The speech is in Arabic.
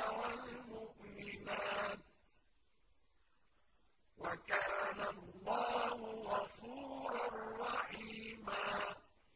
وَالْمُؤْمِنَاتِ